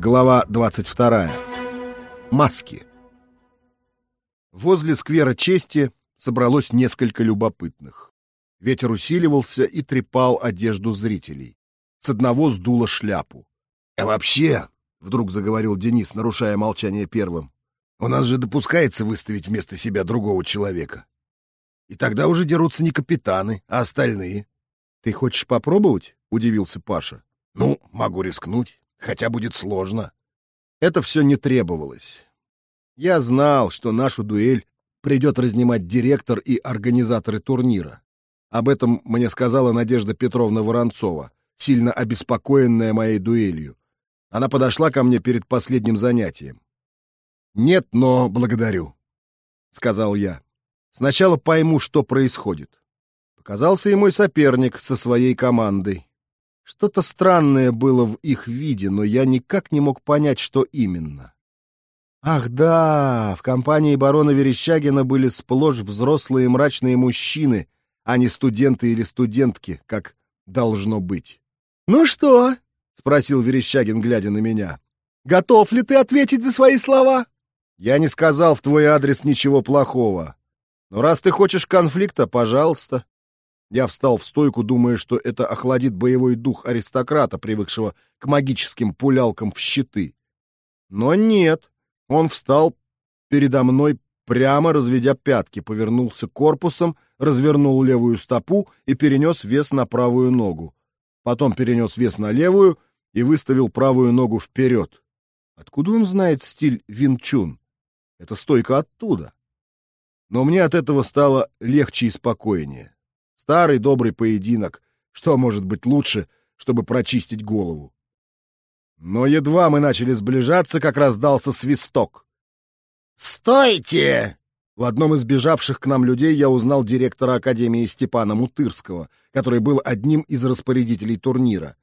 Глава 22. Маски. Возле сквера чести собралось несколько любопытных. Ветер усиливался и трепал одежду зрителей. С одного сдуло шляпу. «А вообще», — вдруг заговорил Денис, нарушая молчание первым, «у нас же допускается выставить вместо себя другого человека. И тогда уже дерутся не капитаны, а остальные». «Ты хочешь попробовать?» — удивился Паша. «Ну, могу рискнуть, хотя будет сложно». Это все не требовалось. Я знал, что нашу дуэль придет разнимать директор и организаторы турнира. Об этом мне сказала Надежда Петровна Воронцова, сильно обеспокоенная моей дуэлью. Она подошла ко мне перед последним занятием. «Нет, но благодарю», — сказал я. «Сначала пойму, что происходит». Показался и мой соперник со своей командой. Что-то странное было в их виде, но я никак не мог понять, что именно. Ах да, в компании барона Верещагина были сплошь взрослые мрачные мужчины, а не студенты или студентки, как должно быть. «Ну что?» — спросил Верещагин, глядя на меня. «Готов ли ты ответить за свои слова?» «Я не сказал в твой адрес ничего плохого. Но раз ты хочешь конфликта, пожалуйста». Я встал в стойку, думая, что это охладит боевой дух аристократа, привыкшего к магическим пулялкам в щиты. Но нет, он встал передо мной, прямо разведя пятки, повернулся корпусом, развернул левую стопу и перенес вес на правую ногу. Потом перенес вес на левую и выставил правую ногу вперед. Откуда он знает стиль винчун? Это стойка оттуда. Но мне от этого стало легче и спокойнее. Старый добрый поединок. Что может быть лучше, чтобы прочистить голову? Но едва мы начали сближаться, как раздался свисток. «Стойте!» В одном из бежавших к нам людей я узнал директора Академии Степана Мутырского, который был одним из распорядителей турнира.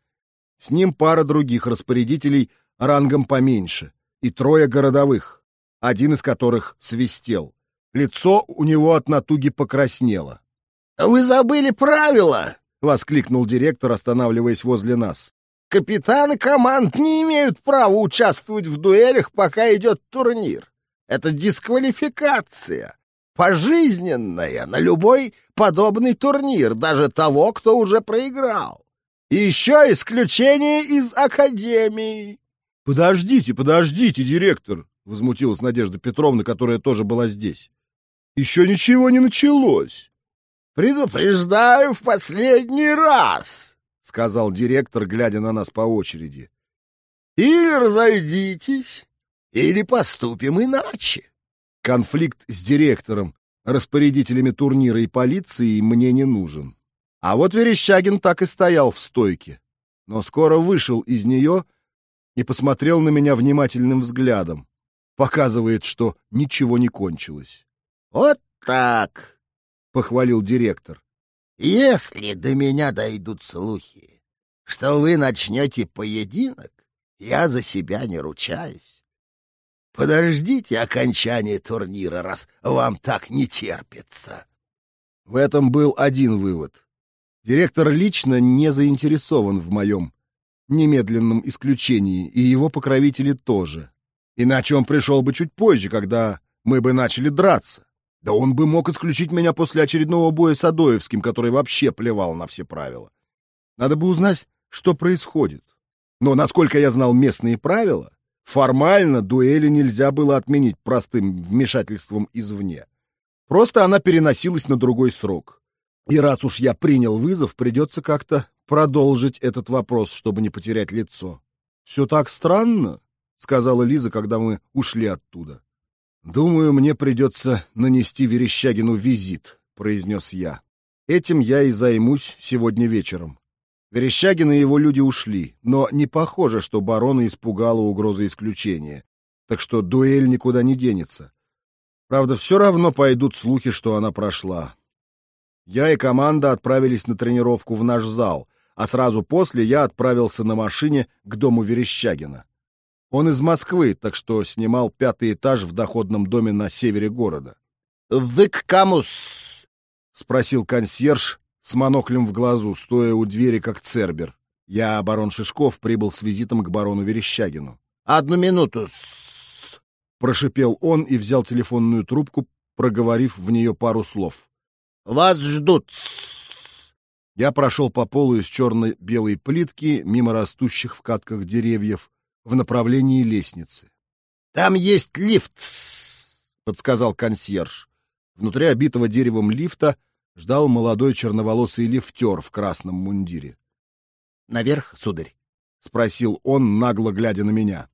С ним пара других распорядителей рангом поменьше и трое городовых, один из которых свистел. Лицо у него от натуги покраснело. «Вы забыли правила!» — воскликнул директор, останавливаясь возле нас. «Капитаны команд не имеют права участвовать в дуэлях, пока идет турнир. Это дисквалификация, пожизненная на любой подобный турнир, даже того, кто уже проиграл. И еще исключение из Академии». «Подождите, подождите, директор!» — возмутилась Надежда Петровна, которая тоже была здесь. «Еще ничего не началось!» «Предупреждаю в последний раз», — сказал директор, глядя на нас по очереди. «Или разойдитесь, или поступим иначе». Конфликт с директором, распорядителями турнира и полицией мне не нужен. А вот Верещагин так и стоял в стойке, но скоро вышел из нее и посмотрел на меня внимательным взглядом. Показывает, что ничего не кончилось. «Вот так!» Похвалил директор. Если до меня дойдут слухи, что вы начнете поединок, я за себя не ручаюсь. Подождите окончания турнира, раз вам так не терпится. В этом был один вывод. Директор лично не заинтересован в моем немедленном исключении, и его покровители тоже. Иначе он пришел бы чуть позже, когда мы бы начали драться. Да он бы мог исключить меня после очередного боя с Адоевским, который вообще плевал на все правила. Надо бы узнать, что происходит. Но, насколько я знал местные правила, формально дуэли нельзя было отменить простым вмешательством извне. Просто она переносилась на другой срок. И раз уж я принял вызов, придется как-то продолжить этот вопрос, чтобы не потерять лицо. «Все так странно», — сказала Лиза, когда мы ушли оттуда. «Думаю, мне придется нанести Верещагину визит», — произнес я. «Этим я и займусь сегодня вечером». Верещагин и его люди ушли, но не похоже, что барона испугала угроза исключения, так что дуэль никуда не денется. Правда, все равно пойдут слухи, что она прошла. Я и команда отправились на тренировку в наш зал, а сразу после я отправился на машине к дому Верещагина. Он из Москвы, так что снимал пятый этаж в доходном доме на севере города. «Вык камус?» — спросил консьерж с моноклем в глазу, стоя у двери как цербер. Я, барон Шишков, прибыл с визитом к барону Верещагину. Одну минуту. Прошипел он и взял телефонную трубку, проговорив в нее пару слов. Вас ждут. Я прошел по полу из черно-белой плитки, мимо растущих в катках деревьев, в направлении лестницы. Там есть лифт. Подсказал консьерж. Внутри обитого деревом лифта ждал молодой черноволосый лифтер в красном мундире. — Наверх, сударь? — спросил он, нагло глядя на меня.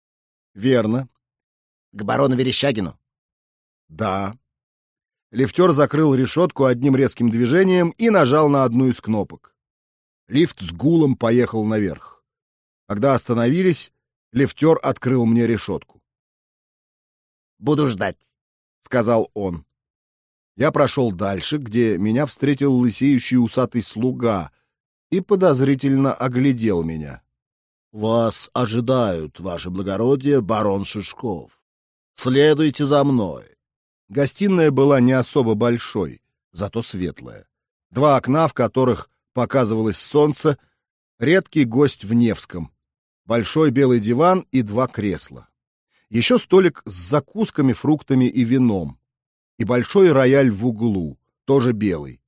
— Верно. — К барону Верещагину? — Да. Лифтер закрыл решетку одним резким движением и нажал на одну из кнопок. Лифт с гулом поехал наверх. Когда остановились, лифтер открыл мне решетку. «Буду ждать», — сказал он. Я прошел дальше, где меня встретил лысеющий усатый слуга и подозрительно оглядел меня. — Вас ожидают, ваше благородие, барон Шишков. Следуйте за мной. Гостиная была не особо большой, зато светлая. Два окна, в которых показывалось солнце, редкий гость в Невском, большой белый диван и два кресла. Еще столик с закусками, фруктами и вином и большой рояль в углу, тоже белый.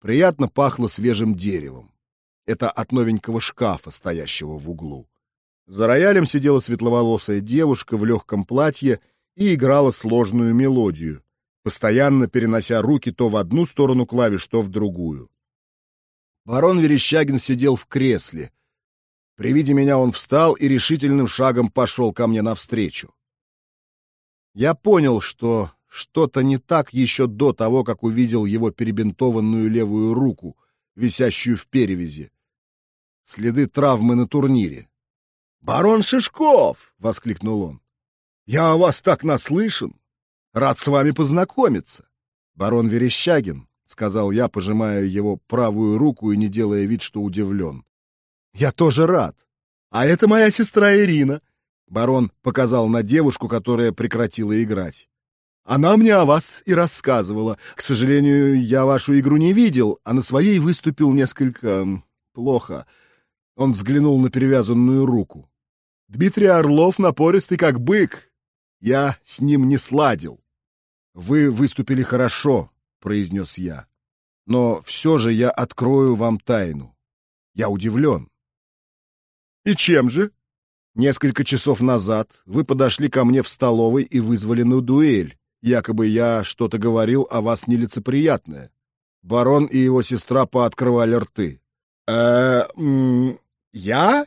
Приятно пахло свежим деревом. Это от новенького шкафа, стоящего в углу. За роялем сидела светловолосая девушка в легком платье и играла сложную мелодию, постоянно перенося руки то в одну сторону клавиш, то в другую. Барон Верещагин сидел в кресле. При виде меня он встал и решительным шагом пошел ко мне навстречу. Я понял, что что-то не так еще до того, как увидел его перебинтованную левую руку, висящую в перевязи. Следы травмы на турнире. «Барон Шишков!» — воскликнул он. «Я о вас так наслышан! Рад с вами познакомиться!» «Барон Верещагин», — сказал я, пожимая его правую руку и не делая вид, что удивлен. «Я тоже рад. А это моя сестра Ирина». Барон показал на девушку, которая прекратила играть. Она мне о вас и рассказывала. К сожалению, я вашу игру не видел, а на своей выступил несколько плохо. Он взглянул на перевязанную руку. Дмитрий Орлов напористый как бык. Я с ним не сладил. Вы выступили хорошо, произнес я. Но все же я открою вам тайну. Я удивлен. И чем же? Несколько часов назад вы подошли ко мне в столовой и вызвали на дуэль. Якобы я что-то говорил о вас нелицеприятное. Барон и его сестра пооткрывали рты. э я?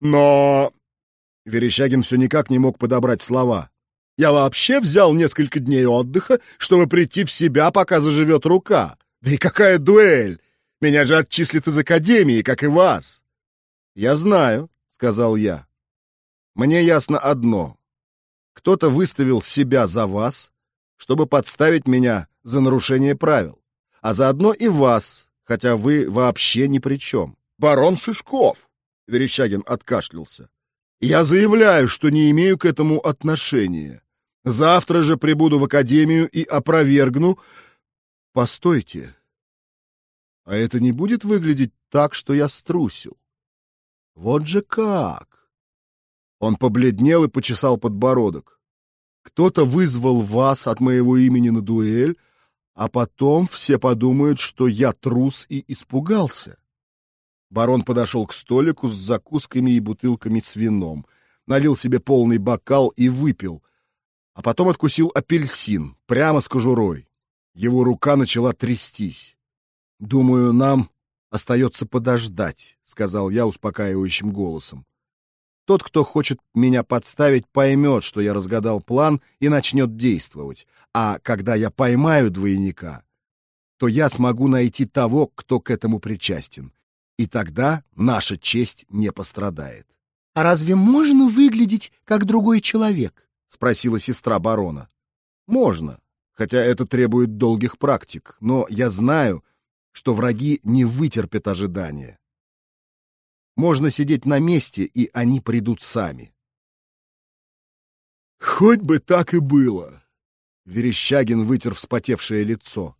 Но...» Верещагин все никак не мог подобрать слова. «Я вообще взял несколько дней отдыха, чтобы прийти в себя, пока заживет рука. Да и какая дуэль! Меня же отчислят из академии, как и вас!» «Я знаю», — сказал я. «Мне ясно одно. Кто-то выставил себя за вас, чтобы подставить меня за нарушение правил, а заодно и вас, хотя вы вообще ни при чем. Барон Шишков, Верещагин откашлялся. Я заявляю, что не имею к этому отношения. Завтра же прибуду в академию и опровергну... Постойте. А это не будет выглядеть так, что я струсил? Вот же как! Он побледнел и почесал подбородок. Кто-то вызвал вас от моего имени на дуэль, а потом все подумают, что я трус и испугался. Барон подошел к столику с закусками и бутылками с вином, налил себе полный бокал и выпил, а потом откусил апельсин прямо с кожурой. Его рука начала трястись. «Думаю, нам остается подождать», — сказал я успокаивающим голосом. Тот, кто хочет меня подставить, поймет, что я разгадал план и начнет действовать. А когда я поймаю двойника, то я смогу найти того, кто к этому причастен. И тогда наша честь не пострадает. — А разве можно выглядеть как другой человек? — спросила сестра барона. — Можно, хотя это требует долгих практик, но я знаю, что враги не вытерпят ожидания. Можно сидеть на месте, и они придут сами. Хоть бы так и было. Верещагин вытер вспотевшее лицо.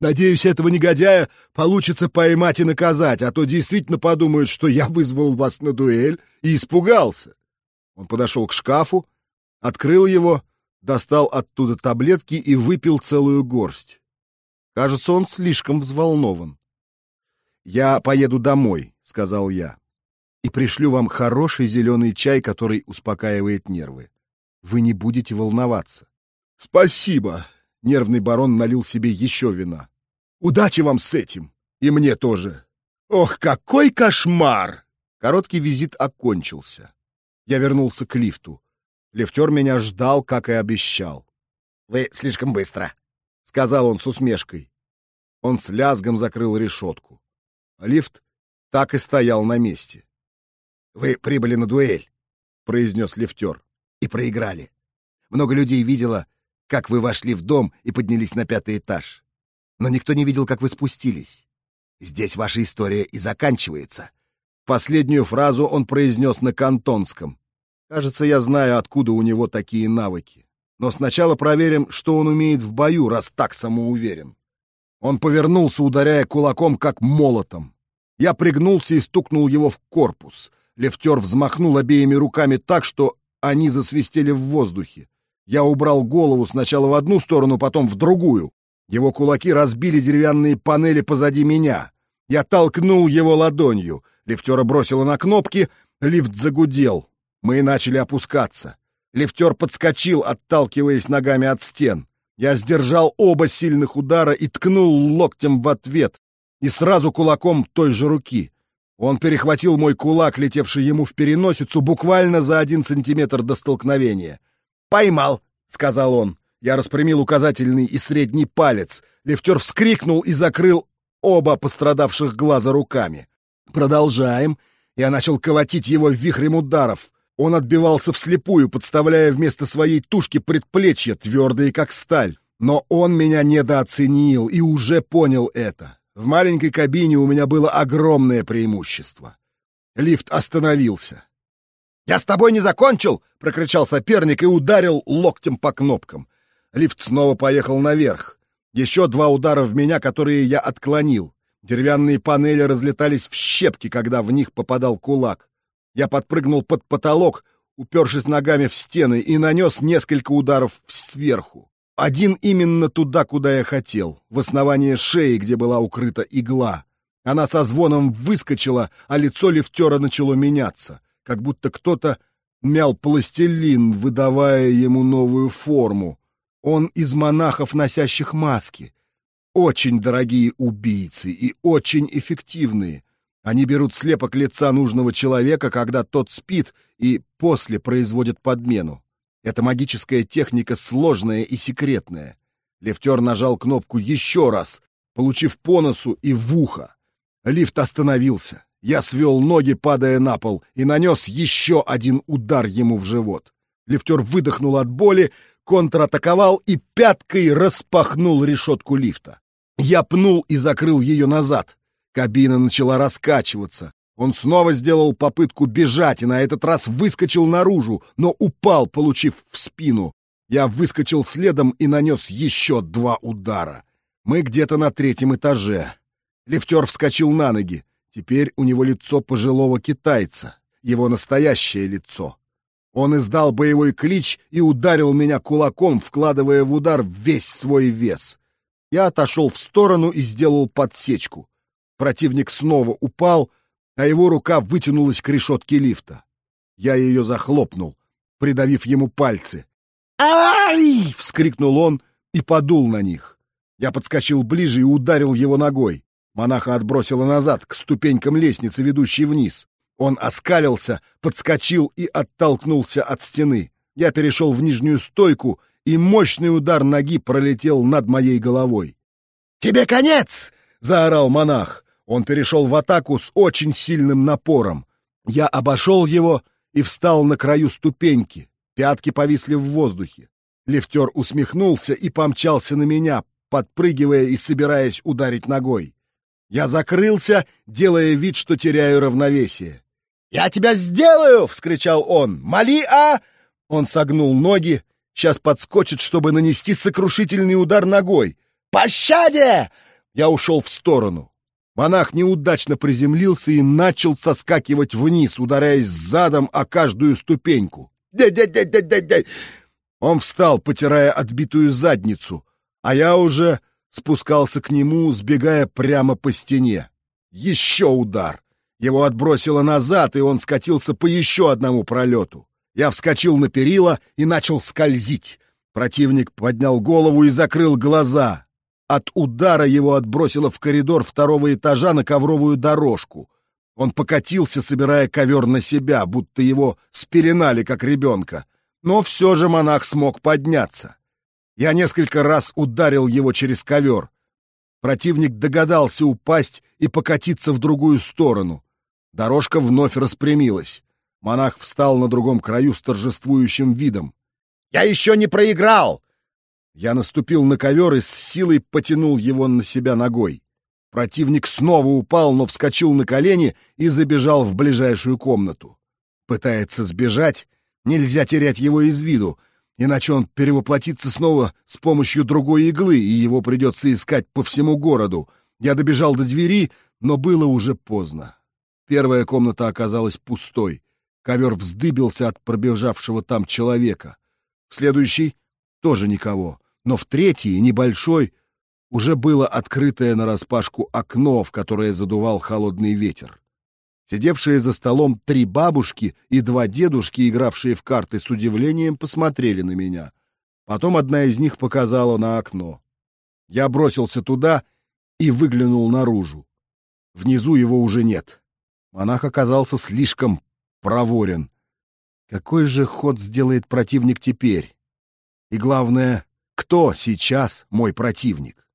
Надеюсь, этого негодяя получится поймать и наказать, а то действительно подумают, что я вызвал вас на дуэль и испугался. Он подошел к шкафу, открыл его, достал оттуда таблетки и выпил целую горсть. Кажется, он слишком взволнован. «Я поеду домой», — сказал я, — «и пришлю вам хороший зеленый чай, который успокаивает нервы. Вы не будете волноваться». «Спасибо», — нервный барон налил себе еще вина. Удачи вам с этим. И мне тоже. Ох, какой кошмар! Короткий визит окончился. Я вернулся к лифту. Лифтер меня ждал, как и обещал. «Вы слишком быстро», — сказал он с усмешкой. Он с лязгом закрыл решетку. Лифт так и стоял на месте. «Вы прибыли на дуэль», — произнес лифтер, — «и проиграли. Много людей видело, как вы вошли в дом и поднялись на пятый этаж но никто не видел, как вы спустились. Здесь ваша история и заканчивается. Последнюю фразу он произнес на кантонском. Кажется, я знаю, откуда у него такие навыки. Но сначала проверим, что он умеет в бою, раз так самоуверен. Он повернулся, ударяя кулаком, как молотом. Я пригнулся и стукнул его в корпус. Лефтер взмахнул обеими руками так, что они засвистели в воздухе. Я убрал голову сначала в одну сторону, потом в другую. Его кулаки разбили деревянные панели позади меня. Я толкнул его ладонью. Лифтера бросило на кнопки, лифт загудел. Мы начали опускаться. Лифтер подскочил, отталкиваясь ногами от стен. Я сдержал оба сильных удара и ткнул локтем в ответ, и сразу кулаком той же руки. Он перехватил мой кулак, летевший ему в переносицу, буквально за один сантиметр до столкновения. «Поймал!» — сказал он. Я распрямил указательный и средний палец. Лифтер вскрикнул и закрыл оба пострадавших глаза руками. «Продолжаем». Я начал колотить его вихрем ударов. Он отбивался вслепую, подставляя вместо своей тушки предплечья, твердые как сталь. Но он меня недооценил и уже понял это. В маленькой кабине у меня было огромное преимущество. Лифт остановился. «Я с тобой не закончил!» — прокричал соперник и ударил локтем по кнопкам. Лифт снова поехал наверх. Еще два удара в меня, которые я отклонил. Деревянные панели разлетались в щепки, когда в них попадал кулак. Я подпрыгнул под потолок, упершись ногами в стены, и нанес несколько ударов сверху. Один именно туда, куда я хотел, в основание шеи, где была укрыта игла. Она со звоном выскочила, а лицо лифтера начало меняться, как будто кто-то мял пластилин, выдавая ему новую форму. Он из монахов, носящих маски. Очень дорогие убийцы и очень эффективные. Они берут слепок лица нужного человека, когда тот спит, и после производят подмену. Эта магическая техника сложная и секретная. Лифтер нажал кнопку еще раз, получив по носу и в ухо. Лифт остановился. Я свел ноги, падая на пол, и нанес еще один удар ему в живот. Лифтер выдохнул от боли, контратаковал и пяткой распахнул решетку лифта. Я пнул и закрыл ее назад. Кабина начала раскачиваться. Он снова сделал попытку бежать и на этот раз выскочил наружу, но упал, получив в спину. Я выскочил следом и нанес еще два удара. Мы где-то на третьем этаже. Лифтер вскочил на ноги. Теперь у него лицо пожилого китайца. Его настоящее лицо. Он издал боевой клич и ударил меня кулаком, вкладывая в удар весь свой вес. Я отошел в сторону и сделал подсечку. Противник снова упал, а его рука вытянулась к решетке лифта. Я ее захлопнул, придавив ему пальцы. «Ай!» — вскрикнул он и подул на них. Я подскочил ближе и ударил его ногой. Монаха отбросило назад, к ступенькам лестницы, ведущей вниз. Он оскалился, подскочил и оттолкнулся от стены. Я перешел в нижнюю стойку, и мощный удар ноги пролетел над моей головой. «Тебе конец!» — заорал монах. Он перешел в атаку с очень сильным напором. Я обошел его и встал на краю ступеньки. Пятки повисли в воздухе. Лифтер усмехнулся и помчался на меня, подпрыгивая и собираясь ударить ногой. Я закрылся, делая вид, что теряю равновесие. «Я тебя сделаю!» — вскричал он. «Моли, а!» Он согнул ноги, сейчас подскочит, чтобы нанести сокрушительный удар ногой. «Пощаде!» Я ушел в сторону. Монах неудачно приземлился и начал соскакивать вниз, ударяясь задом о каждую ступеньку. «Дядь-дядь-дядь-дядь-дядь!» Он встал, потирая отбитую задницу, а я уже спускался к нему, сбегая прямо по стене. Еще удар! Его отбросило назад, и он скатился по еще одному пролету. Я вскочил на перила и начал скользить. Противник поднял голову и закрыл глаза. От удара его отбросило в коридор второго этажа на ковровую дорожку. Он покатился, собирая ковер на себя, будто его спеленали, как ребенка. Но все же монах смог подняться. Я несколько раз ударил его через ковер. Противник догадался упасть и покатиться в другую сторону. Дорожка вновь распрямилась. Монах встал на другом краю с торжествующим видом. «Я еще не проиграл!» Я наступил на ковер и с силой потянул его на себя ногой. Противник снова упал, но вскочил на колени и забежал в ближайшую комнату. Пытается сбежать, нельзя терять его из виду, иначе он перевоплотится снова с помощью другой иглы, и его придется искать по всему городу. Я добежал до двери, но было уже поздно. Первая комната оказалась пустой. Ковер вздыбился от пробежавшего там человека. В следующий тоже никого. Но в третий, небольшой, уже было открытое нараспашку окно, в которое задувал холодный ветер. Сидевшие за столом три бабушки и два дедушки, игравшие в карты, с удивлением посмотрели на меня. Потом одна из них показала на окно. Я бросился туда и выглянул наружу. Внизу его уже нет. Монах оказался слишком проворен. Какой же ход сделает противник теперь? И главное, кто сейчас мой противник?